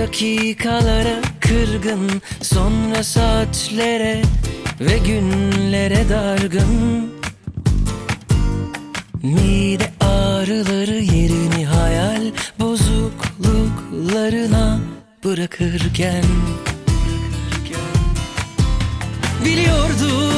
Dakikalara kırgın Sonra saatlere ve günlere dargın. Mide ağrıları yerini hayal bozukluklarına bırakırken. Biliyordum,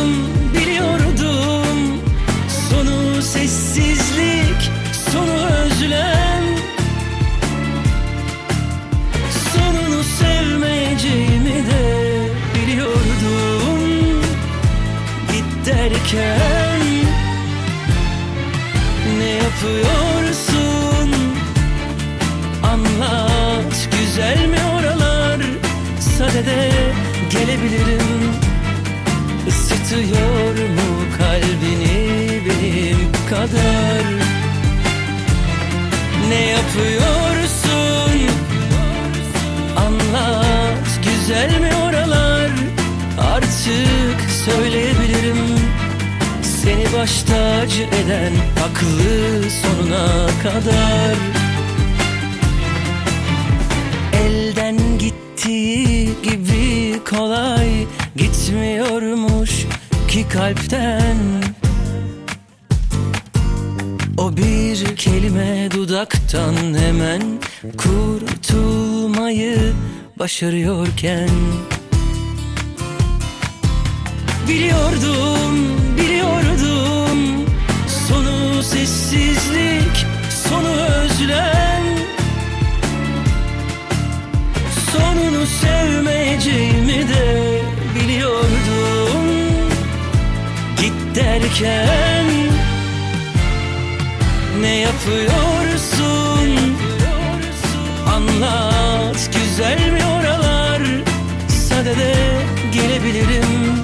Git derken Ne yapıyorsun? Anlat. Güzel mi oralar? Sadede gelebilirim. Isıtıyor mu kalbini benim kadar? Ne yapıyorsun? Anlat. Güzel mi oralar? Artık Seni baş tacı eden Aklı sonuna kadar. Elden gittiği gibi kolay Gitmiyormuş ki kalpten. O bir kelime dudaktan hemen kurtulmayı başarıyorken. Biliyordum derken ne yapıyorsun? Anlat güzel mi oralar? Sadede gelebilirim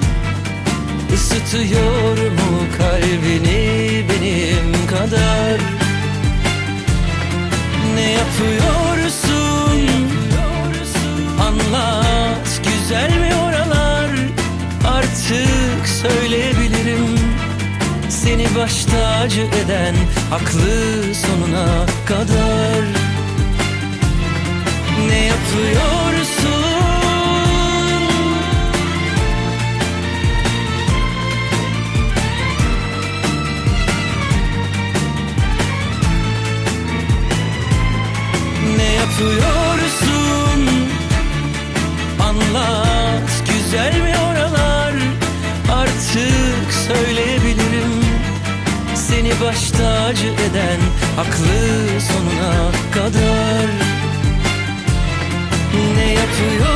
Isıtıyor mu kalbini benim kadar? Ne yapıyorsun? Anlat güzel mi oralar? Artık seni baş tacı eden Aklı sonuna kadar Ne yapıyorsun? Ne yapıyorsun? baş tacı eden Haklı sonuna kadar. Ne yapıyor?